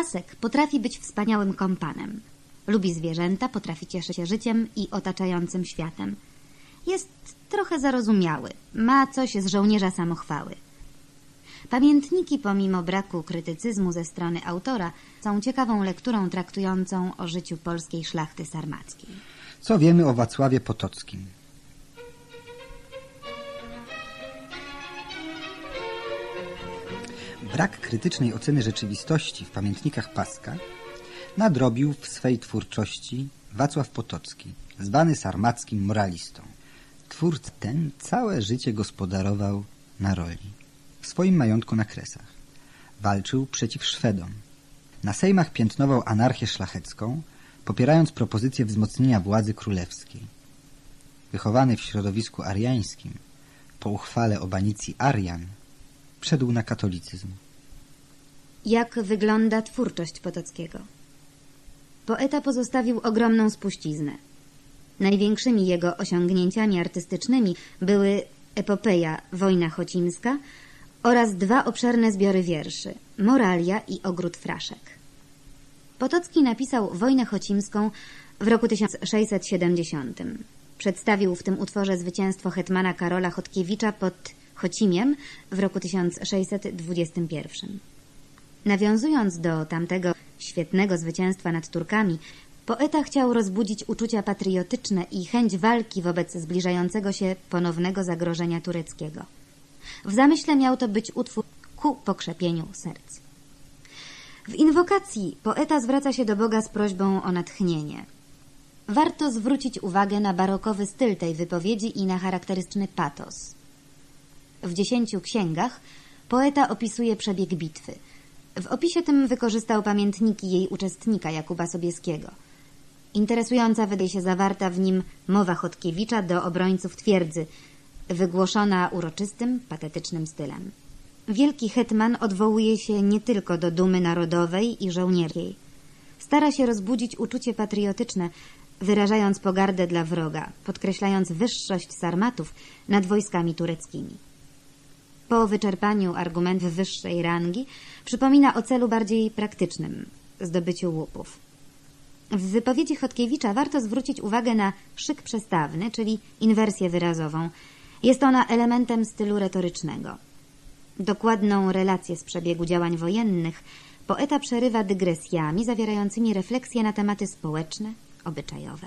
Pasek potrafi być wspaniałym kompanem. Lubi zwierzęta, potrafi cieszyć się życiem i otaczającym światem. Jest trochę zarozumiały, ma coś z żołnierza samochwały. Pamiętniki, pomimo braku krytycyzmu ze strony autora, są ciekawą lekturą traktującą o życiu polskiej szlachty sarmackiej. Co wiemy o Wacławie Potockim? Brak krytycznej oceny rzeczywistości w pamiętnikach Paska nadrobił w swej twórczości Wacław Potocki, zwany sarmackim moralistą. Twórca ten całe życie gospodarował na roli, w swoim majątku na Kresach. Walczył przeciw Szwedom. Na sejmach piętnował anarchię szlachecką, popierając propozycję wzmocnienia władzy królewskiej. Wychowany w środowisku ariańskim, po uchwale o banicji Arian, wszedł na katolicyzm. Jak wygląda twórczość Potockiego? Poeta pozostawił ogromną spuściznę. Największymi jego osiągnięciami artystycznymi były epopeja Wojna Chocimska oraz dwa obszerne zbiory wierszy Moralia i Ogród Fraszek. Potocki napisał Wojnę Chocimską w roku 1670. Przedstawił w tym utworze zwycięstwo hetmana Karola Chodkiewicza pod Chocimiem w roku 1621. Nawiązując do tamtego świetnego zwycięstwa nad Turkami, poeta chciał rozbudzić uczucia patriotyczne i chęć walki wobec zbliżającego się ponownego zagrożenia tureckiego. W zamyśle miał to być utwór ku pokrzepieniu serc. W inwokacji poeta zwraca się do Boga z prośbą o natchnienie. Warto zwrócić uwagę na barokowy styl tej wypowiedzi i na charakterystyczny patos. W dziesięciu księgach poeta opisuje przebieg bitwy. W opisie tym wykorzystał pamiętniki jej uczestnika Jakuba Sobieskiego. Interesująca wydaje się zawarta w nim mowa Chodkiewicza do obrońców twierdzy, wygłoszona uroczystym, patetycznym stylem. Wielki hetman odwołuje się nie tylko do dumy narodowej i żołnierskiej. Stara się rozbudzić uczucie patriotyczne, wyrażając pogardę dla wroga, podkreślając wyższość sarmatów nad wojskami tureckimi. Po wyczerpaniu argumentów wyższej rangi przypomina o celu bardziej praktycznym – zdobyciu łupów. W wypowiedzi Chodkiewicza warto zwrócić uwagę na szyk przestawny, czyli inwersję wyrazową. Jest ona elementem stylu retorycznego. Dokładną relację z przebiegu działań wojennych poeta przerywa dygresjami zawierającymi refleksje na tematy społeczne, obyczajowe.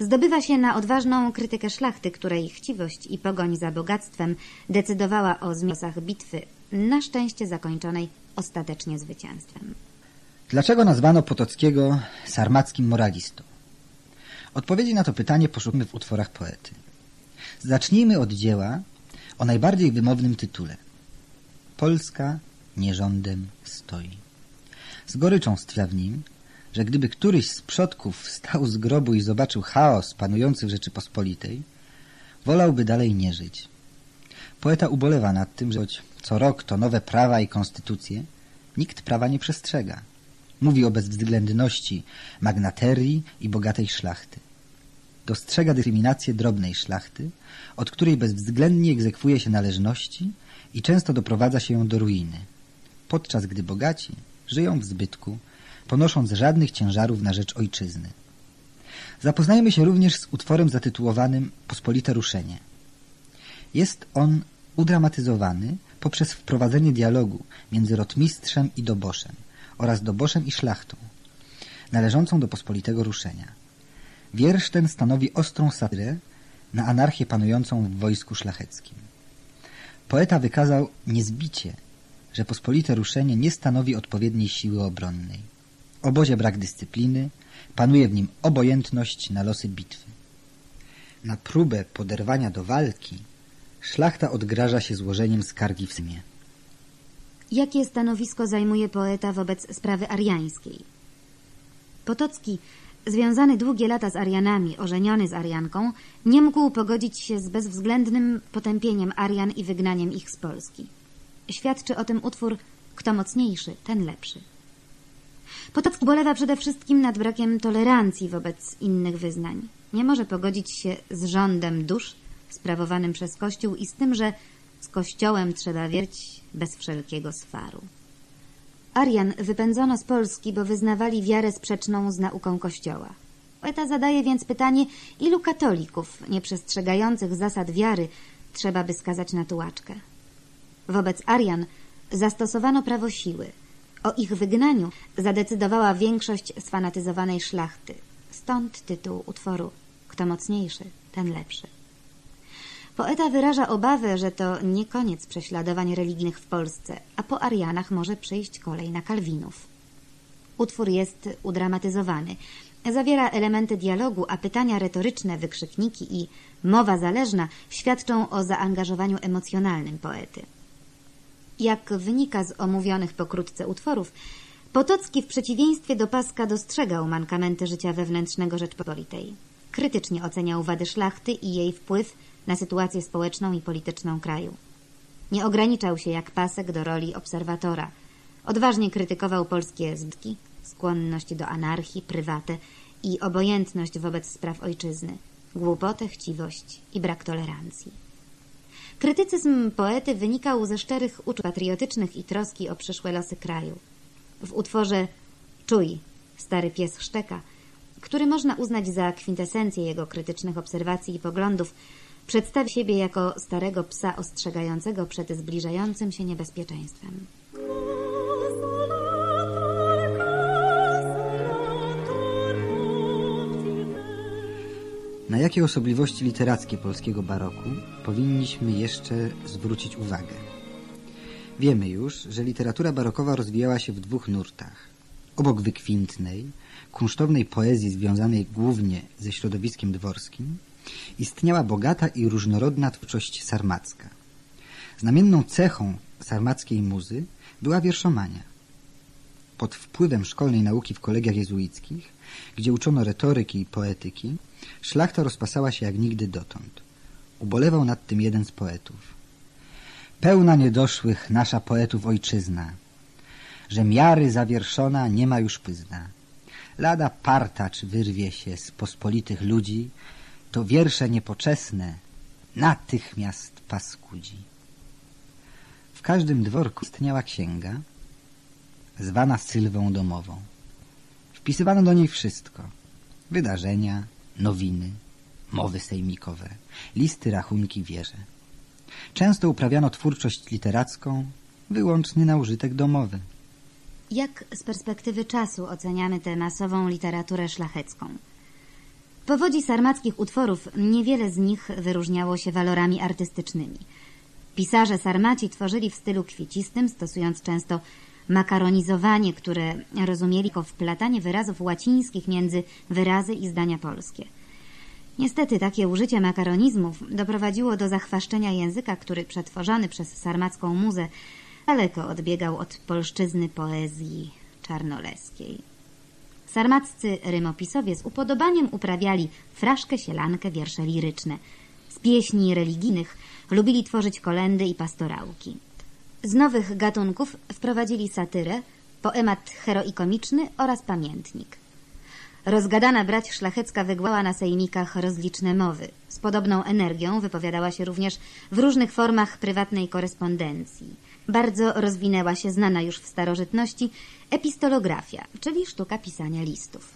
Zdobywa się na odważną krytykę szlachty, której chciwość i pogoń za bogactwem decydowała o zmiosach bitwy, na szczęście zakończonej ostatecznie zwycięstwem. Dlaczego nazwano Potockiego sarmackim moralistą? Odpowiedzi na to pytanie poszukamy w utworach poety. Zacznijmy od dzieła o najbardziej wymownym tytule. Polska nierządem stoi. Z goryczą stwia w nim, że gdyby któryś z przodków wstał z grobu i zobaczył chaos panujący w Rzeczypospolitej, wolałby dalej nie żyć. Poeta ubolewa nad tym, że choć co rok to nowe prawa i konstytucje, nikt prawa nie przestrzega. Mówi o bezwzględności magnaterii i bogatej szlachty. Dostrzega dyskryminację drobnej szlachty, od której bezwzględnie egzekwuje się należności i często doprowadza się ją do ruiny, podczas gdy bogaci żyją w zbytku, ponosząc żadnych ciężarów na rzecz ojczyzny. Zapoznajmy się również z utworem zatytułowanym Pospolite ruszenie. Jest on udramatyzowany poprzez wprowadzenie dialogu między rotmistrzem i doboszem oraz doboszem i szlachtą, należącą do pospolitego ruszenia. Wiersz ten stanowi ostrą satyrę na anarchię panującą w wojsku szlacheckim. Poeta wykazał niezbicie, że pospolite ruszenie nie stanowi odpowiedniej siły obronnej. Obozie brak dyscypliny, panuje w nim obojętność na losy bitwy. Na próbę poderwania do walki szlachta odgraża się złożeniem skargi w Symie. Jakie stanowisko zajmuje poeta wobec sprawy ariańskiej? Potocki, związany długie lata z Arianami, ożeniony z Arianką, nie mógł pogodzić się z bezwzględnym potępieniem Arian i wygnaniem ich z Polski. Świadczy o tym utwór Kto mocniejszy, ten lepszy. Potocki bolewa przede wszystkim nad brakiem tolerancji wobec innych wyznań. Nie może pogodzić się z rządem dusz sprawowanym przez Kościół i z tym, że z Kościołem trzeba wierć bez wszelkiego swaru. Arian wypędzono z Polski, bo wyznawali wiarę sprzeczną z nauką Kościoła. Poeta zadaje więc pytanie, ilu katolików nieprzestrzegających zasad wiary trzeba by skazać na tułaczkę. Wobec Arian zastosowano prawo siły. O ich wygnaniu zadecydowała większość sfanatyzowanej szlachty. Stąd tytuł utworu Kto mocniejszy, ten lepszy. Poeta wyraża obawę, że to nie koniec prześladowań religijnych w Polsce, a po Arianach może przyjść kolej na Kalwinów. Utwór jest udramatyzowany. Zawiera elementy dialogu, a pytania retoryczne, wykrzykniki i mowa zależna świadczą o zaangażowaniu emocjonalnym poety. Jak wynika z omówionych pokrótce utworów, Potocki w przeciwieństwie do Paska dostrzegał mankamenty życia wewnętrznego Rzeczpospolitej. Krytycznie oceniał wady szlachty i jej wpływ na sytuację społeczną i polityczną kraju. Nie ograniczał się jak Pasek do roli obserwatora. Odważnie krytykował polskie zdki, skłonność do anarchii, prywatę i obojętność wobec spraw ojczyzny, głupotę, chciwość i brak tolerancji. Krytycyzm poety wynikał ze szczerych uczuć patriotycznych i troski o przyszłe losy kraju. W utworze Czuj, stary pies szczeka, który można uznać za kwintesencję jego krytycznych obserwacji i poglądów, przedstawi siebie jako starego psa ostrzegającego przed zbliżającym się niebezpieczeństwem. Na jakie osobliwości literackie polskiego baroku powinniśmy jeszcze zwrócić uwagę? Wiemy już, że literatura barokowa rozwijała się w dwóch nurtach. Obok wykwintnej, kunsztownej poezji związanej głównie ze środowiskiem dworskim, istniała bogata i różnorodna twórczość sarmacka. Znamienną cechą sarmackiej muzy była wierszomania. Pod wpływem szkolnej nauki w kolegiach jezuickich, gdzie uczono retoryki i poetyki, szlachta rozpasała się jak nigdy dotąd. Ubolewał nad tym jeden z poetów. Pełna niedoszłych nasza poetów ojczyzna, że miary zawierszona nie ma już pyzna. Lada partacz wyrwie się z pospolitych ludzi, to wiersze niepoczesne natychmiast paskudzi. W każdym dworku istniała księga, zwana sylwą domową. Wpisywano do niej wszystko. Wydarzenia, nowiny, mowy sejmikowe, listy, rachunki, wieże. Często uprawiano twórczość literacką wyłącznie na użytek domowy. Jak z perspektywy czasu oceniamy tę masową literaturę szlachecką? Powodzi sarmackich utworów niewiele z nich wyróżniało się walorami artystycznymi. Pisarze sarmaci tworzyli w stylu kwiecistym, stosując często makaronizowanie, które rozumieli jako wplatanie wyrazów łacińskich między wyrazy i zdania polskie. Niestety takie użycie makaronizmów doprowadziło do zachwaszczenia języka, który przetworzony przez sarmacką muzę daleko odbiegał od polszczyzny poezji czarnoleskiej. Sarmaccy rymopisowie z upodobaniem uprawiali fraszkę, sielankę, wiersze liryczne. Z pieśni religijnych lubili tworzyć kolendy i pastorałki. Z nowych gatunków wprowadzili satyrę, poemat heroikomiczny oraz pamiętnik. Rozgadana brać szlachecka wygłała na sejmikach rozliczne mowy. Z podobną energią wypowiadała się również w różnych formach prywatnej korespondencji. Bardzo rozwinęła się znana już w starożytności epistolografia, czyli sztuka pisania listów.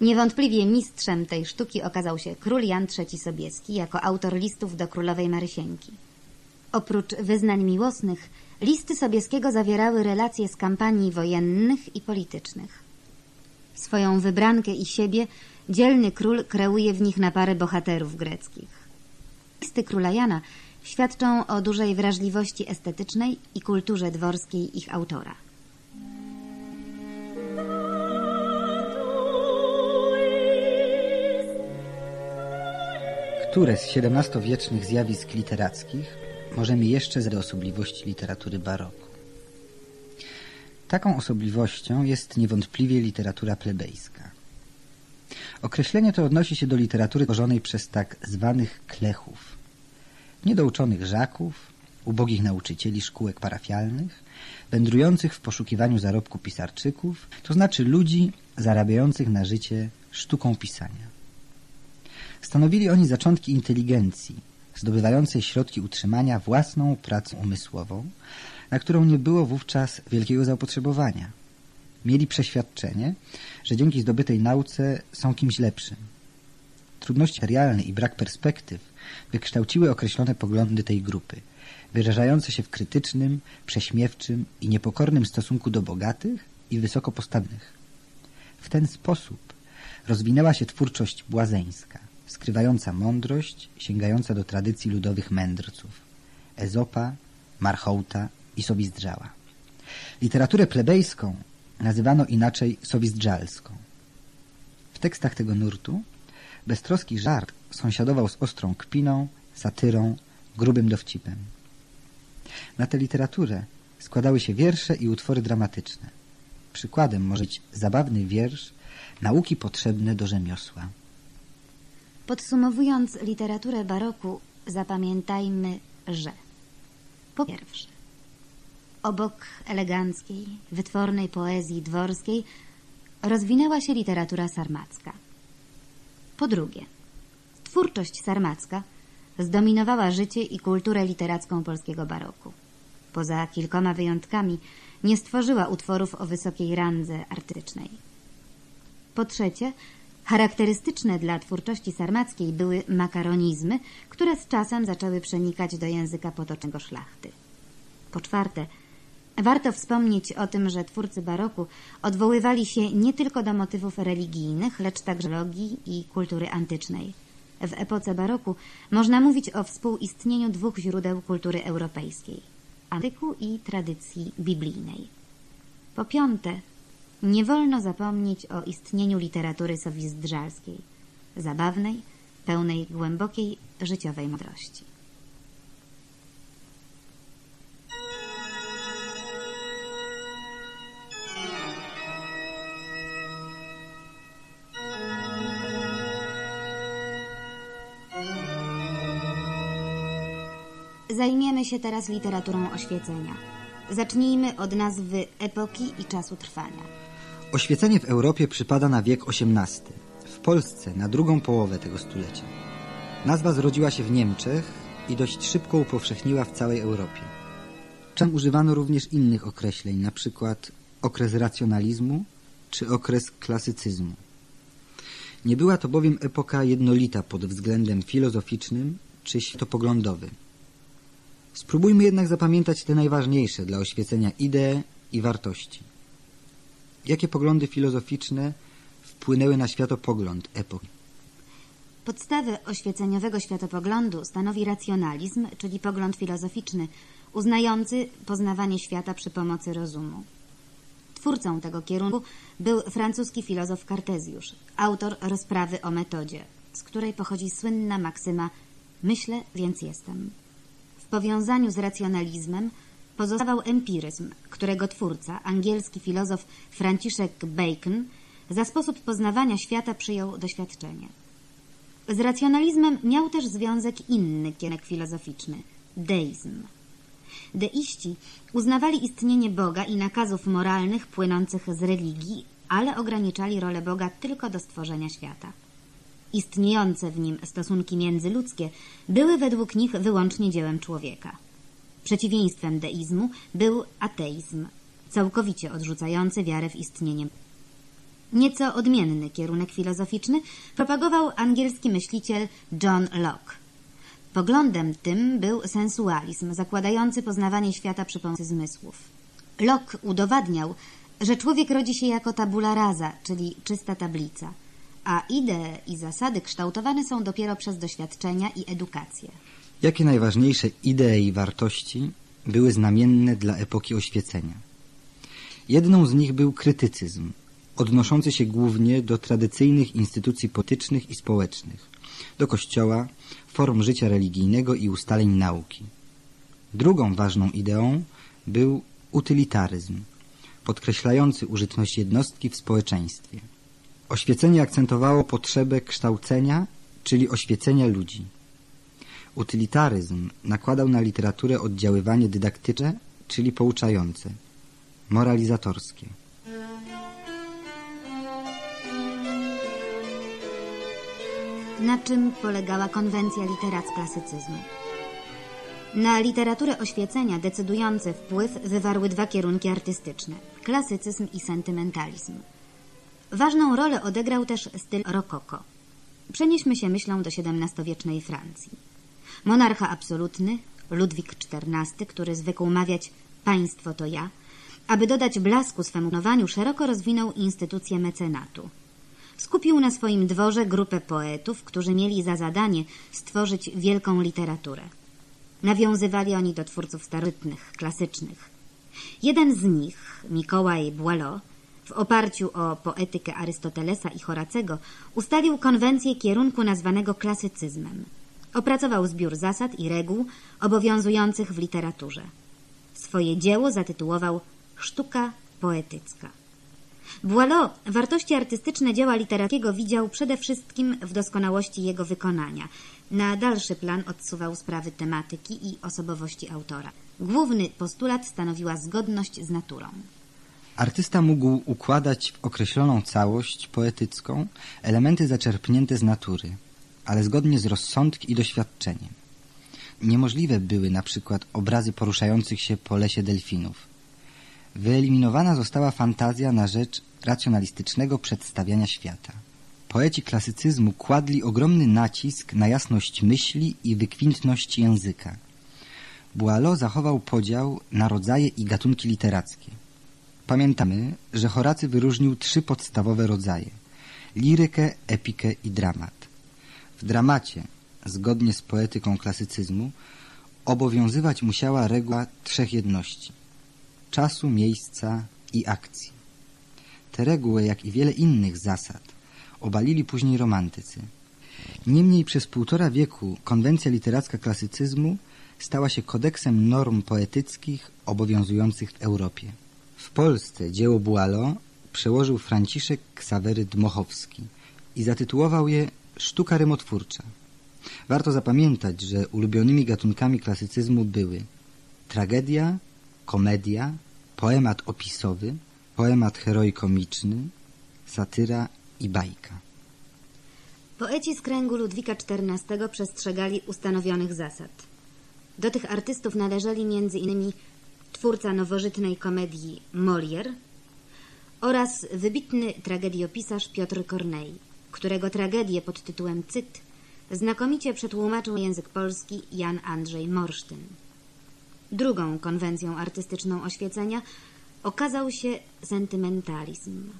Niewątpliwie mistrzem tej sztuki okazał się król Jan III Sobieski jako autor listów do królowej Marysieńki. Oprócz wyznań miłosnych, listy Sobieskiego zawierały relacje z kampanii wojennych i politycznych. Swoją wybrankę i siebie dzielny król kreuje w nich na parę bohaterów greckich. Listy króla Jana świadczą o dużej wrażliwości estetycznej i kulturze dworskiej ich autora. Które z XVII-wiecznych zjawisk literackich możemy jeszcze z osobliwości literatury baroku? Taką osobliwością jest niewątpliwie literatura plebejska. Określenie to odnosi się do literatury tworzonej przez tak zwanych klechów, niedouczonych żaków, ubogich nauczycieli szkółek parafialnych, wędrujących w poszukiwaniu zarobku pisarczyków, to znaczy ludzi zarabiających na życie sztuką pisania. Stanowili oni zaczątki inteligencji, zdobywającej środki utrzymania własną pracą umysłową, na którą nie było wówczas wielkiego zapotrzebowania. Mieli przeświadczenie, że dzięki zdobytej nauce są kimś lepszym. Trudności materialne i brak perspektyw wykształciły określone poglądy tej grupy, wyrażające się w krytycznym, prześmiewczym i niepokornym stosunku do bogatych i wysoko postawionych. W ten sposób rozwinęła się twórczość błazeńska, skrywająca mądrość, sięgająca do tradycji ludowych mędrców Ezopa, Marchołta i Sowizdrzała. Literaturę plebejską nazywano inaczej sowizdżalską. W tekstach tego nurtu beztroski żart sąsiadował z ostrą kpiną, satyrą, grubym dowcipem. Na tę literaturę składały się wiersze i utwory dramatyczne. Przykładem może być zabawny wiersz Nauki potrzebne do rzemiosła. Podsumowując literaturę baroku, zapamiętajmy, że po pierwsze, obok eleganckiej, wytwornej poezji dworskiej rozwinęła się literatura sarmacka. Po drugie, twórczość sarmacka zdominowała życie i kulturę literacką polskiego baroku. Poza kilkoma wyjątkami nie stworzyła utworów o wysokiej randze artystycznej. Po trzecie, charakterystyczne dla twórczości sarmackiej były makaronizmy, które z czasem zaczęły przenikać do języka potocznego szlachty. Po czwarte, warto wspomnieć o tym, że twórcy baroku odwoływali się nie tylko do motywów religijnych, lecz także logii i kultury antycznej. W epoce baroku można mówić o współistnieniu dwóch źródeł kultury europejskiej antyku i tradycji biblijnej. Po piąte, nie wolno zapomnieć o istnieniu literatury sowizdrzalskiej, zabawnej, pełnej głębokiej życiowej mądrości. Zajmiemy się teraz literaturą oświecenia. Zacznijmy od nazwy epoki i czasu trwania. Oświecenie w Europie przypada na wiek XVIII, w Polsce na drugą połowę tego stulecia. Nazwa zrodziła się w Niemczech i dość szybko upowszechniła w całej Europie. Czym używano również innych określeń, na przykład okres racjonalizmu czy okres klasycyzmu. Nie była to bowiem epoka jednolita pod względem filozoficznym czy światopoglądowym. Spróbujmy jednak zapamiętać te najważniejsze dla oświecenia idee i wartości. Jakie poglądy filozoficzne wpłynęły na światopogląd epoki? Podstawę oświeceniowego światopoglądu stanowi racjonalizm, czyli pogląd filozoficzny, uznający poznawanie świata przy pomocy rozumu. Twórcą tego kierunku był francuski filozof Kartezjusz, autor rozprawy o metodzie, z której pochodzi słynna maksyma myślę, więc jestem powiązaniu z racjonalizmem pozostawał empiryzm, którego twórca, angielski filozof Franciszek Bacon, za sposób poznawania świata przyjął doświadczenie. Z racjonalizmem miał też związek inny kierunek filozoficzny – deizm. Deiści uznawali istnienie Boga i nakazów moralnych płynących z religii, ale ograniczali rolę Boga tylko do stworzenia świata. Istniejące w nim stosunki międzyludzkie były według nich wyłącznie dziełem człowieka. Przeciwieństwem deizmu był ateizm, całkowicie odrzucający wiarę w istnienie. Nieco odmienny kierunek filozoficzny propagował angielski myśliciel John Locke. Poglądem tym był sensualizm, zakładający poznawanie świata przy pomocy zmysłów. Locke udowadniał, że człowiek rodzi się jako tabula rasa, czyli czysta tablica – a idee i zasady kształtowane są dopiero przez doświadczenia i edukację. Jakie najważniejsze idee i wartości były znamienne dla epoki oświecenia? Jedną z nich był krytycyzm, odnoszący się głównie do tradycyjnych instytucji politycznych i społecznych, do kościoła, form życia religijnego i ustaleń nauki. Drugą ważną ideą był utylitaryzm, podkreślający użytność jednostki w społeczeństwie. Oświecenie akcentowało potrzebę kształcenia, czyli oświecenia ludzi. Utylitaryzm nakładał na literaturę oddziaływanie dydaktyczne, czyli pouczające, moralizatorskie. Na czym polegała konwencja literacka klasycyzmu? Na literaturę oświecenia decydujący wpływ wywarły dwa kierunki artystyczne klasycyzm i sentymentalizm. Ważną rolę odegrał też styl rokoko. Przenieśmy się myślą do XVII-wiecznej Francji. Monarcha absolutny, Ludwik XIV, który zwykł mawiać państwo to ja, aby dodać blasku swemu panowaniu, szeroko rozwinął instytucję mecenatu. Skupił na swoim dworze grupę poetów, którzy mieli za zadanie stworzyć wielką literaturę. Nawiązywali oni do twórców starożytnych, klasycznych. Jeden z nich, Mikołaj Boileau, w oparciu o poetykę Arystotelesa i Horacego, ustalił konwencję kierunku nazwanego klasycyzmem. Opracował zbiór zasad i reguł obowiązujących w literaturze. Swoje dzieło zatytułował Sztuka poetycka. Boileau wartości artystyczne dzieła literackiego widział przede wszystkim w doskonałości jego wykonania. Na dalszy plan odsuwał sprawy tematyki i osobowości autora. Główny postulat stanowiła zgodność z naturą. Artysta mógł układać w określoną całość poetycką elementy zaczerpnięte z natury, ale zgodnie z rozsądkiem i doświadczeniem. Niemożliwe były na przykład obrazy poruszających się po lesie delfinów. Wyeliminowana została fantazja na rzecz racjonalistycznego przedstawiania świata. Poeci klasycyzmu kładli ogromny nacisk na jasność myśli i wykwintność języka. Boileau zachował podział na rodzaje i gatunki literackie. Pamiętamy, że Horacy wyróżnił trzy podstawowe rodzaje – lirykę, epikę i dramat. W dramacie, zgodnie z poetyką klasycyzmu, obowiązywać musiała reguła trzech jedności – czasu, miejsca i akcji. Te reguły, jak i wiele innych zasad, obalili później romantycy. Niemniej przez półtora wieku konwencja literacka klasycyzmu stała się kodeksem norm poetyckich obowiązujących w Europie. W Polsce dzieło Boileau przełożył Franciszek Ksawery Dmochowski i zatytułował je Sztuka rymotwórcza. Warto zapamiętać, że ulubionymi gatunkami klasycyzmu były tragedia, komedia, poemat opisowy, poemat heroi-komiczny, satyra i bajka. Poeci z kręgu Ludwika XIV przestrzegali ustanowionych zasad. Do tych artystów należeli innymi twórca nowożytnej komedii Molière oraz wybitny tragediopisarz Piotr Corneille, którego tragedię pod tytułem Cyt znakomicie przetłumaczył język polski Jan Andrzej Morsztyn. Drugą konwencją artystyczną oświecenia okazał się sentymentalizm.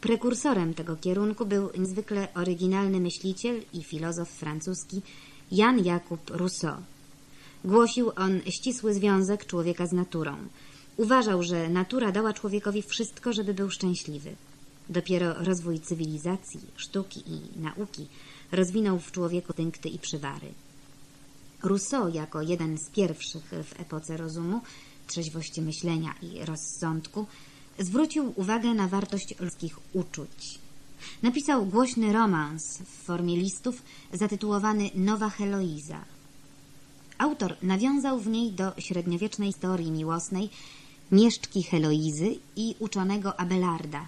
Prekursorem tego kierunku był niezwykle oryginalny myśliciel i filozof francuski Jan Jakub Rousseau. Głosił on ścisły związek człowieka z naturą. Uważał, że natura dała człowiekowi wszystko, żeby był szczęśliwy. Dopiero rozwój cywilizacji, sztuki i nauki rozwinął w człowieku instynkty i przywary. Rousseau jako jeden z pierwszych w epoce rozumu, trzeźwości myślenia i rozsądku, zwrócił uwagę na wartość ludzkich uczuć. Napisał głośny romans w formie listów zatytułowany Nowa Heloiza. Autor nawiązał w niej do średniowiecznej historii miłosnej mieszczki Heloizy i uczonego Abelarda,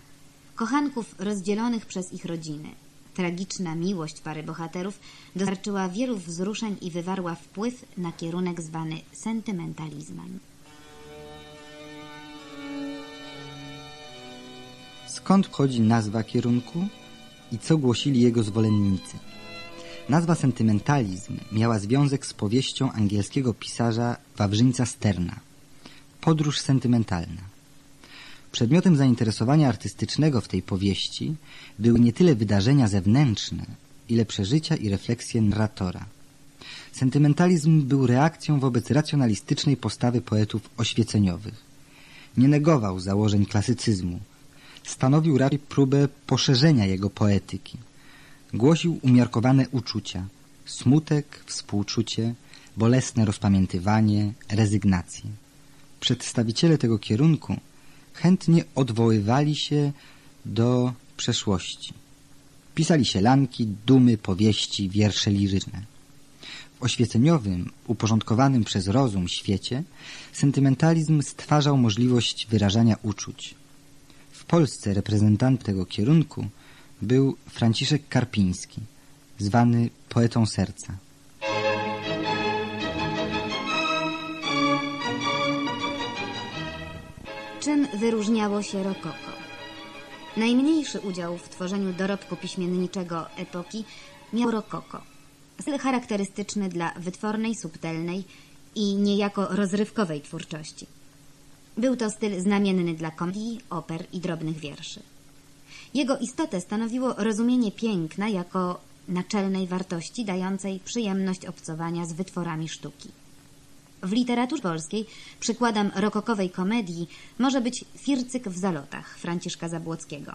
kochanków rozdzielonych przez ich rodziny. Tragiczna miłość pary bohaterów dostarczyła wielu wzruszeń i wywarła wpływ na kierunek zwany sentymentalizmem. Skąd pochodzi nazwa kierunku i co głosili jego zwolennicy? Nazwa sentymentalizm miała związek z powieścią angielskiego pisarza Wawrzyńca Sterna Podróż sentymentalna. Przedmiotem zainteresowania artystycznego w tej powieści były nie tyle wydarzenia zewnętrzne, ile przeżycia i refleksje narratora. Sentymentalizm był reakcją wobec racjonalistycznej postawy poetów oświeceniowych. Nie negował założeń klasycyzmu. Stanowił raczej próbę poszerzenia jego poetyki. Głosił umiarkowane uczucia, smutek, współczucie, bolesne rozpamiętywanie, rezygnację. Przedstawiciele tego kierunku chętnie odwoływali się do przeszłości. Pisali sielanki, dumy, powieści, wiersze liryczne. W oświeceniowym, uporządkowanym przez rozum świecie sentymentalizm stwarzał możliwość wyrażania uczuć. W Polsce reprezentantem tego kierunku był Franciszek Karpiński, zwany poetą serca. Czym wyróżniało się rokoko? Najmniejszy udział w tworzeniu dorobku piśmienniczego epoki miał rokoko. Styl charakterystyczny dla wytwornej, subtelnej i niejako rozrywkowej twórczości. Był to styl znamienny dla komedii, oper i drobnych wierszy. Jego istotę stanowiło rozumienie piękna jako naczelnej wartości dającej przyjemność obcowania z wytworami sztuki. W literaturze polskiej przykładem rokokowej komedii może być Fircyk w zalotach Franciszka Zabłockiego.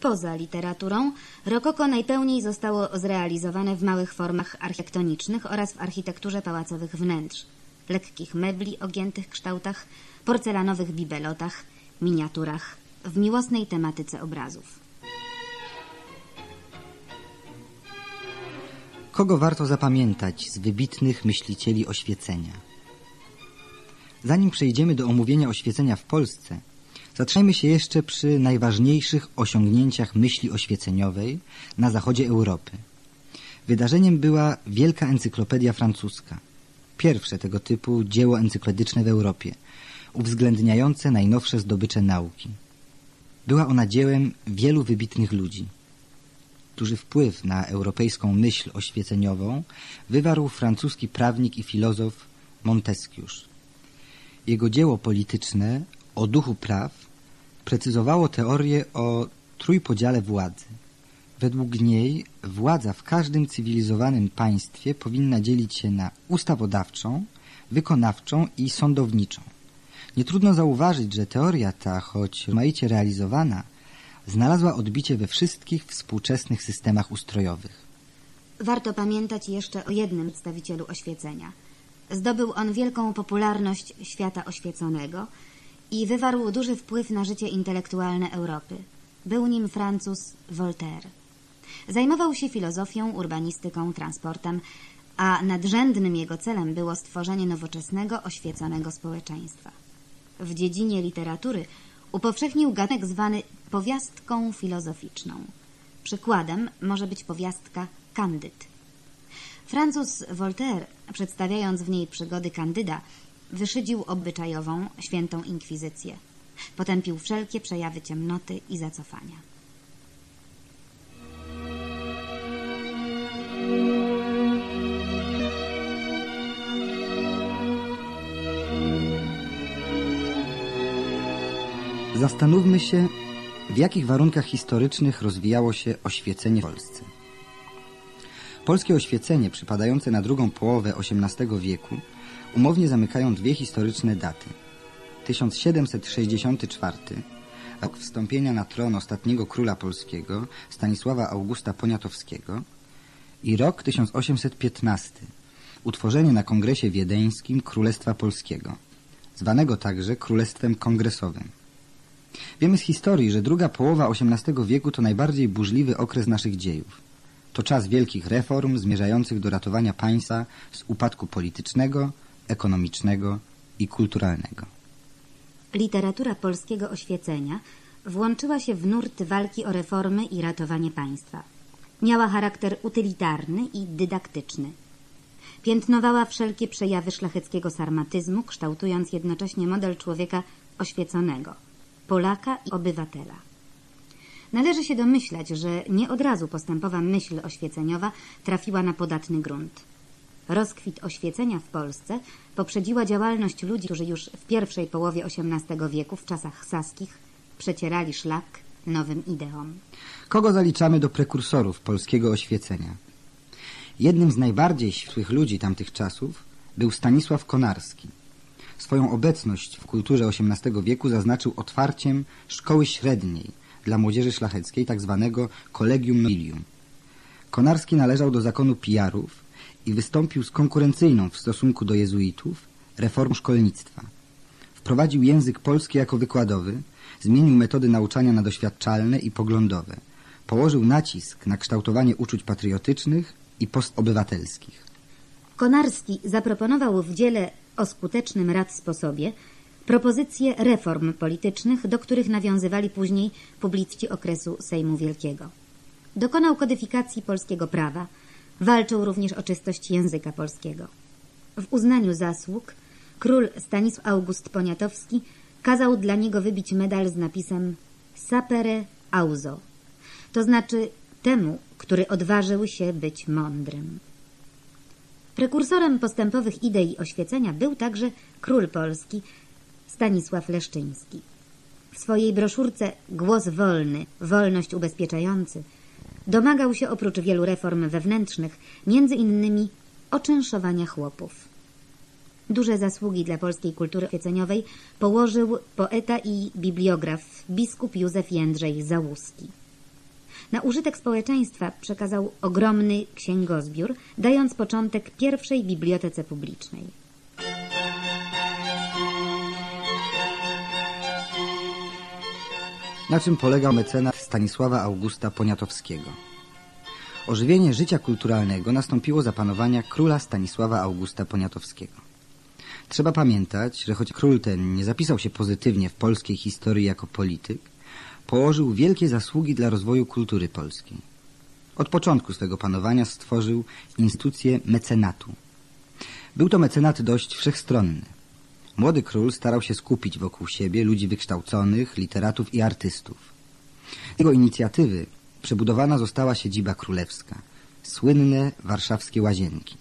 Poza literaturą, rokoko najpełniej zostało zrealizowane w małych formach architektonicznych oraz w architekturze pałacowych wnętrz, lekkich mebli o giętych kształtach, porcelanowych bibelotach, miniaturach, w miłosnej tematyce obrazów. Kogo warto zapamiętać z wybitnych myślicieli oświecenia? Zanim przejdziemy do omówienia oświecenia w Polsce, zatrzymajmy się jeszcze przy najważniejszych osiągnięciach myśli oświeceniowej na zachodzie Europy. Wydarzeniem była Wielka Encyklopedia Francuska, pierwsze tego typu dzieło encyklopedyczne w Europie, uwzględniające najnowsze zdobycze nauki. Była ona dziełem wielu wybitnych ludzi. Duży wpływ na europejską myśl oświeceniową wywarł francuski prawnik i filozof Montesquieu. Jego dzieło polityczne o duchu praw precyzowało teorię o trójpodziale władzy. Według niej władza w każdym cywilizowanym państwie powinna dzielić się na ustawodawczą, wykonawczą i sądowniczą. Nie trudno zauważyć, że teoria ta, choć rozmaicie realizowana, znalazła odbicie we wszystkich współczesnych systemach ustrojowych. Warto pamiętać jeszcze o jednym przedstawicielu oświecenia. Zdobył on wielką popularność świata oświeconego i wywarł duży wpływ na życie intelektualne Europy. Był nim Francuz Voltaire. Zajmował się filozofią, urbanistyką, transportem, a nadrzędnym jego celem było stworzenie nowoczesnego, oświeconego społeczeństwa. W dziedzinie literatury upowszechnił gatunek zwany powiastką filozoficzną. Przykładem może być powiastka Candyd. Francuz Voltaire, przedstawiając w niej przygody Kandyda, wyszydził obyczajową, świętą inkwizycję. Potępił wszelkie przejawy ciemnoty i zacofania. Zastanówmy się, w jakich warunkach historycznych rozwijało się oświecenie w Polsce. Polskie oświecenie przypadające na drugą połowę XVIII wieku umownie zamykają dwie historyczne daty. 1764 rok wstąpienia na tron ostatniego króla polskiego Stanisława Augusta Poniatowskiego i rok 1815 utworzenie na Kongresie Wiedeńskim Królestwa Polskiego, zwanego także Królestwem Kongresowym. Wiemy z historii, że druga połowa XVIII wieku to najbardziej burzliwy okres naszych dziejów. To czas wielkich reform zmierzających do ratowania państwa z upadku politycznego, ekonomicznego i kulturalnego. Literatura polskiego oświecenia włączyła się w nurt walki o reformy i ratowanie państwa. Miała charakter utylitarny i dydaktyczny. Piętnowała wszelkie przejawy szlacheckiego sarmatyzmu, kształtując jednocześnie model człowieka oświeconego, Polaka i obywatela. Należy się domyślać, że nie od razu postępowa myśl oświeceniowa trafiła na podatny grunt. Rozkwit oświecenia w Polsce poprzedziła działalność ludzi, którzy już w pierwszej połowie XVIII wieku, w czasach saskich, przecierali szlak nowym ideom. Kogo zaliczamy do prekursorów polskiego oświecenia? Jednym z najbardziej światłych ludzi tamtych czasów był Stanisław Konarski. Swoją obecność w kulturze XVIII wieku zaznaczył otwarciem szkoły średniej dla młodzieży szlacheckiej, tak zwanego Collegium Nobilium. Konarski należał do zakonu Pijarów i wystąpił z konkurencyjną w stosunku do jezuitów reformą szkolnictwa. Wprowadził język polski jako wykładowy, zmienił metody nauczania na doświadczalne i poglądowe. Położył nacisk na kształtowanie uczuć patriotycznych i postobywatelskich. Konarski zaproponował w dziele o skutecznym rad sposobie propozycje reform politycznych, do których nawiązywali później publicyści okresu Sejmu Wielkiego. Dokonał kodyfikacji polskiego prawa, walczył również o czystość języka polskiego. W uznaniu zasług król Stanisław August Poniatowski kazał dla niego wybić medal z napisem Sapere Auzo, to znaczy temu, który odważył się być mądrym. Prekursorem postępowych idei oświecenia był także król polski Stanisław Leszczyński. W swojej broszurce Głos wolny, wolność ubezpieczający domagał się oprócz wielu reform wewnętrznych, między innymi oczynszowania chłopów. Duże zasługi dla polskiej kultury oświeceniowej położył poeta i bibliograf biskup Józef Jędrzej Załuski. Na użytek społeczeństwa przekazał ogromny księgozbiór, dając początek pierwszej bibliotece publicznej. Na czym polegał mecenat Stanisława Augusta Poniatowskiego? Ożywienie życia kulturalnego nastąpiło za panowania króla Stanisława Augusta Poniatowskiego. Trzeba pamiętać, że choć król ten nie zapisał się pozytywnie w polskiej historii jako polityk, położył wielkie zasługi dla rozwoju kultury polskiej. Od początku swego panowania stworzył instytucję mecenatu. Był to mecenat dość wszechstronny. Młody król starał się skupić wokół siebie ludzi wykształconych, literatów i artystów. Z jego inicjatywy przebudowana została siedziba królewska, słynne warszawskie łazienki.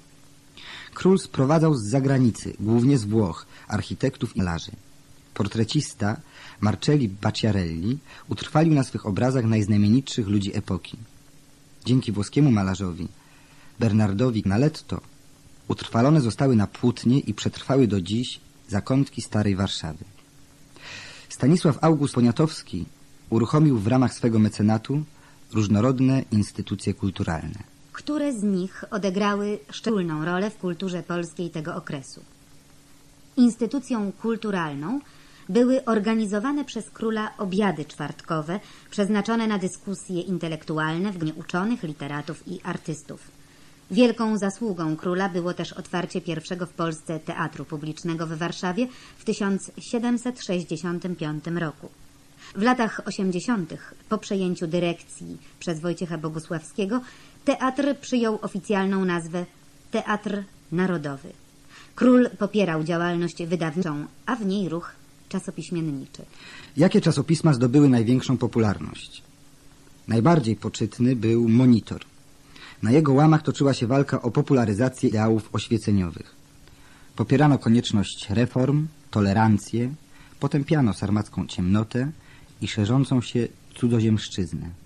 Król sprowadzał z zagranicy, głównie z Włoch, architektów i malarzy. Portrecista Marcelli Bacciarelli utrwalił na swych obrazach najznamienitszych ludzi epoki. Dzięki włoskiemu malarzowi Bernardowi Naletto utrwalone zostały na płótnie i przetrwały do dziś zakątki starej Warszawy. Stanisław August Poniatowski uruchomił w ramach swego mecenatu różnorodne instytucje kulturalne. Które z nich odegrały szczególną rolę w kulturze polskiej tego okresu? Instytucją kulturalną były organizowane przez króla obiady czwartkowe przeznaczone na dyskusje intelektualne w gronie uczonych, literatów i artystów. Wielką zasługą króla było też otwarcie pierwszego w Polsce teatru publicznego w Warszawie w 1765 roku. W latach 80. po przejęciu dyrekcji przez Wojciecha Bogusławskiego teatr przyjął oficjalną nazwę Teatr Narodowy. Król popierał działalność wydawniczą, a w niej ruch czasopiśmienniczy. Jakie czasopisma zdobyły największą popularność? Najbardziej poczytny był Monitor. Na jego łamach toczyła się walka o popularyzację ideałów oświeceniowych. Popierano konieczność reform, tolerancję, potępiano sarmacką ciemnotę i szerzącą się cudzoziemszczyznę.